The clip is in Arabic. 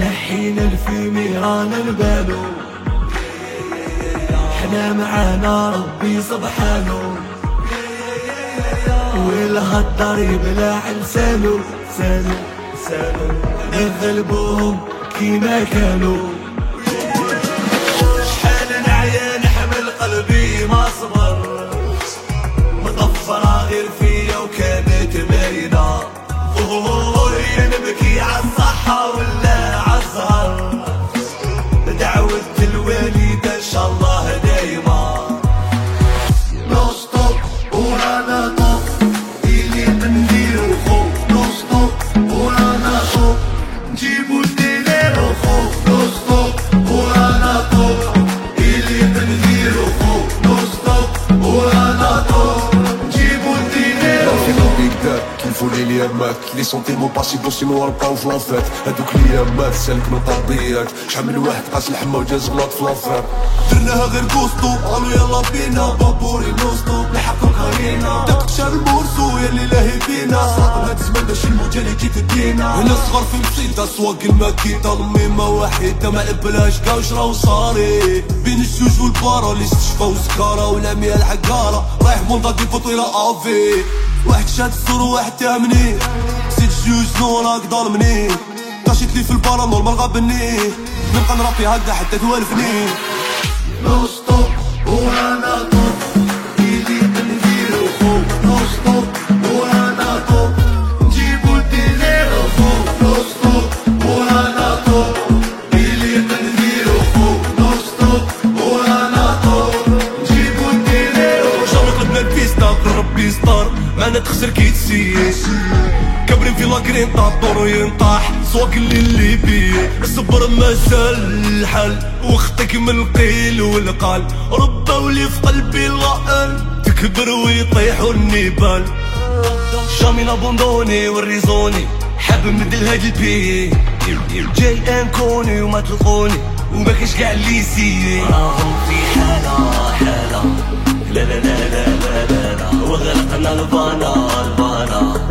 نحينا الفيمي رانا نبانو حنا معانا ربي سبحانه. والهدار يبلع لسانو سانو سانو نغلبوهم كيما كانوا. شحال نعيا نحمل قلبي ما صبر. مطفرة غير فيا وكانت باينة وهي نبكي عالصحة ولا اليامات لي سونتيمون باسيبل سينو ربقاو في لافات هادوك اليامات سالك من قضيات شحال من واحد قاس لحمة وجاز غلط في لافير درناها غير كوستو قالوا يلا بينا. بابوري نوستو نحقق غرينا داك شهر المورسو يا اللي لاهي فينا صعب هاد الزمان باش الموجة اللي جيت تدينا هنا صغار في مصيدة سواق الماكيطة الميمة وحيدة ما لبلاش كاع وش راهو صاري. بين والبارا اللي استشفى وسكارة ولا ميا الحقارة رايح منضدي فطيرة افي واحد شاد السور وواحد تأمني. زيد جوج نوراك ظالمني طاشت لي في البارا نورمال غابني. نبقى نربي هكذا حتى توالفني. تخسر كي تسيس كبرين في لاكرين طاح دورو ينطاح. سواق اللي اللي بيه. الصبر مازال الحل. وخطك من القيل والقال. ربا ولي في قلبي اللقان تكبر ويطيح النيبال جامي نابوندوني والريزوني. حاب نمد هاد البي جاي انكوني وما تلقوني. وما كاش كاع اللي يسيني راهم في حالة وغرقنا البانا البانا